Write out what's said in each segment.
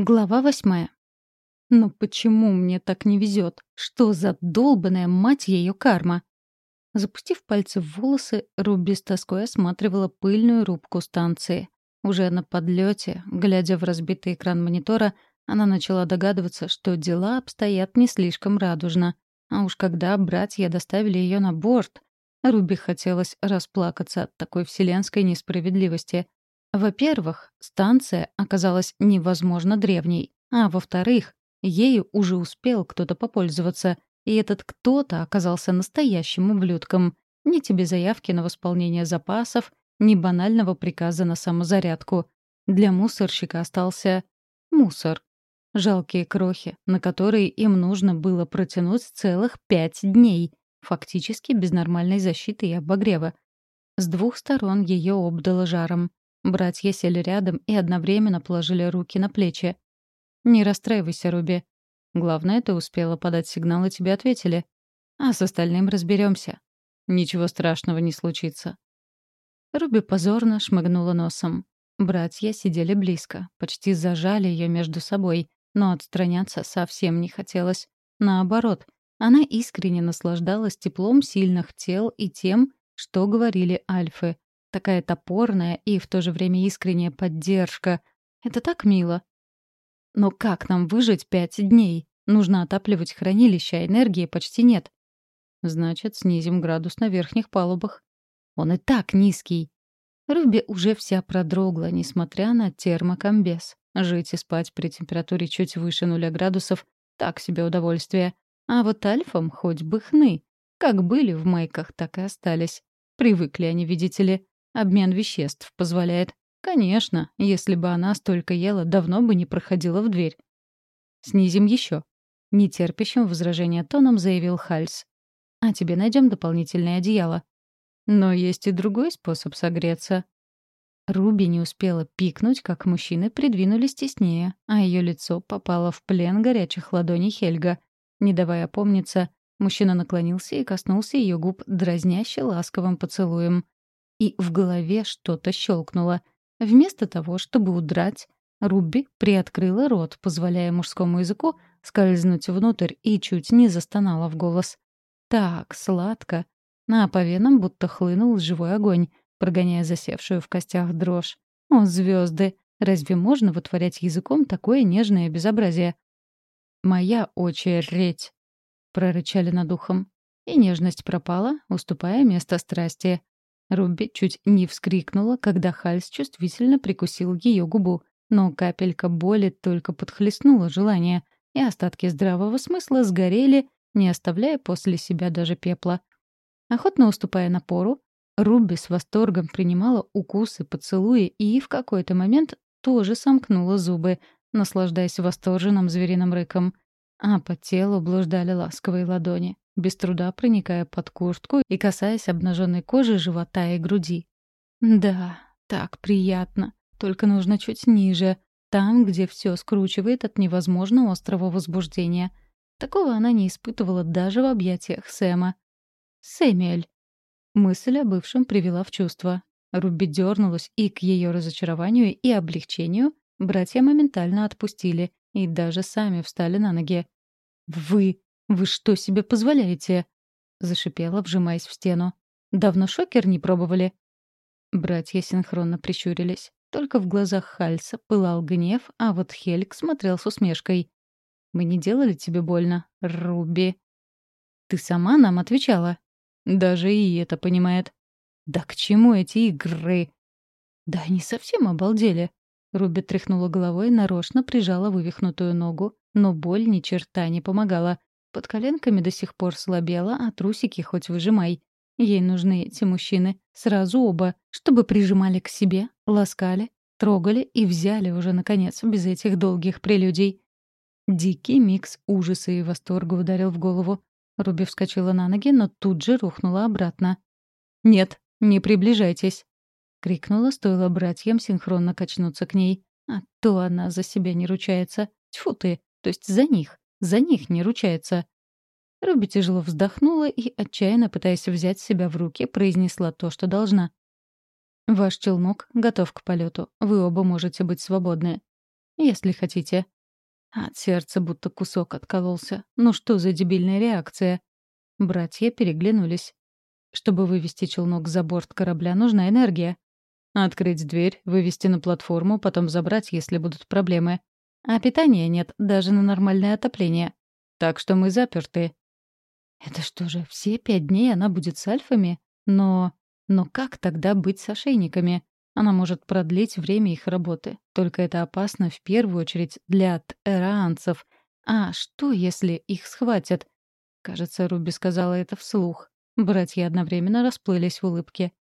Глава восьмая. Но почему мне так не везет? Что за долбаная мать ее карма? Запустив пальцы в волосы, Руби с тоской осматривала пыльную рубку станции. Уже на подлете, глядя в разбитый экран монитора, она начала догадываться, что дела обстоят не слишком радужно. А уж когда братья доставили ее на борт, Руби хотелось расплакаться от такой вселенской несправедливости — во-первых, станция оказалась невозможно древней, а во-вторых, ею уже успел кто-то попользоваться, и этот кто-то оказался настоящим ублюдком. Ни тебе заявки на восполнение запасов, ни банального приказа на самозарядку. Для мусорщика остался мусор. Жалкие крохи, на которые им нужно было протянуть целых пять дней, фактически без нормальной защиты и обогрева. С двух сторон ее обдало жаром. Братья сели рядом и одновременно положили руки на плечи. «Не расстраивайся, Руби. Главное, ты успела подать сигнал, и тебе ответили. А с остальным разберемся. Ничего страшного не случится». Руби позорно шмыгнула носом. Братья сидели близко, почти зажали ее между собой, но отстраняться совсем не хотелось. Наоборот, она искренне наслаждалась теплом сильных тел и тем, что говорили альфы. Такая топорная и в то же время искренняя поддержка. Это так мило. Но как нам выжить пять дней? Нужно отапливать хранилище, а энергии почти нет. Значит, снизим градус на верхних палубах. Он и так низкий. Руби уже вся продрогла, несмотря на термокомбез. Жить и спать при температуре чуть выше нуля градусов — так себе удовольствие. А вот альфам хоть бы хны. Как были в майках, так и остались. Привыкли они, видите ли. Обмен веществ позволяет. Конечно, если бы она столько ела, давно бы не проходила в дверь. Снизим еще. Нетерпящим возражения тоном заявил Хальс. А тебе найдем дополнительное одеяло. Но есть и другой способ согреться. Руби не успела пикнуть, как мужчины придвинулись теснее, а ее лицо попало в плен горячих ладоней Хельга. Не давая опомниться, мужчина наклонился и коснулся ее губ дразняще ласковым поцелуем и в голове что-то щелкнуло. Вместо того, чтобы удрать, Руби приоткрыла рот, позволяя мужскому языку скользнуть внутрь и чуть не застонала в голос. Так, сладко. А по венам будто хлынул живой огонь, прогоняя засевшую в костях дрожь. О, звезды! Разве можно вытворять языком такое нежное безобразие? «Моя очередь!» — прорычали над ухом. И нежность пропала, уступая место страсти. Руби чуть не вскрикнула, когда Хальс чувствительно прикусил ее губу, но капелька боли только подхлестнула желание, и остатки здравого смысла сгорели, не оставляя после себя даже пепла. Охотно уступая напору, Руби с восторгом принимала укусы, поцелуи и в какой-то момент тоже сомкнула зубы, наслаждаясь восторженным звериным рыком. А по телу блуждали ласковые ладони без труда проникая под куртку и касаясь обнаженной кожи живота и груди. Да, так приятно. Только нужно чуть ниже, там, где все скручивает от невозможно острого возбуждения. Такого она не испытывала даже в объятиях Сэма. «Сэмюэль». Мысль о бывшем привела в чувство. Руби дернулась, и к ее разочарованию и облегчению братья моментально отпустили и даже сами встали на ноги. «Вы «Вы что себе позволяете?» — зашипела, вжимаясь в стену. «Давно шокер не пробовали?» Братья синхронно прищурились. Только в глазах Хальса пылал гнев, а вот Хельк смотрел с усмешкой. «Мы не делали тебе больно, Руби?» «Ты сама нам отвечала?» «Даже и это понимает». «Да к чему эти игры?» «Да они совсем обалдели». Руби тряхнула головой нарочно прижала вывихнутую ногу, но боль ни черта не помогала. Под коленками до сих пор слабела, а трусики хоть выжимай. Ей нужны эти мужчины, сразу оба, чтобы прижимали к себе, ласкали, трогали и взяли уже, наконец, без этих долгих прелюдий. Дикий микс ужаса и восторга ударил в голову. Руби вскочила на ноги, но тут же рухнула обратно. «Нет, не приближайтесь!» — крикнула, стоило братьям синхронно качнуться к ней. А то она за себя не ручается. Тьфу ты, то есть за них. За них не ручается. Руби тяжело вздохнула и, отчаянно пытаясь взять себя в руки, произнесла то, что должна. «Ваш челнок готов к полету. Вы оба можете быть свободны». если хотите». От сердца будто кусок откололся. Ну что за дебильная реакция? Братья переглянулись. Чтобы вывести челнок за борт корабля, нужна энергия. Открыть дверь, вывести на платформу, потом забрать, если будут проблемы. А питания нет даже на нормальное отопление. Так что мы заперты. Это что же, все пять дней она будет с альфами? Но... Но как тогда быть с ошейниками? Она может продлить время их работы. Только это опасно в первую очередь для тераанцев. А что, если их схватят? Кажется, Руби сказала это вслух. Братья одновременно расплылись в улыбке.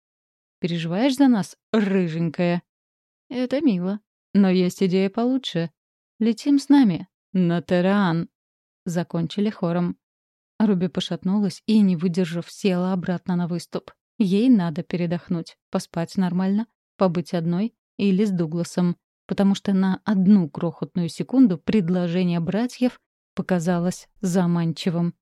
«Переживаешь за нас, рыженькая?» «Это мило. Но есть идея получше. Летим с нами. На Тераан!» Закончили хором. Руби пошатнулась и, не выдержав, села обратно на выступ. Ей надо передохнуть, поспать нормально, побыть одной или с Дугласом, потому что на одну крохотную секунду предложение братьев показалось заманчивым.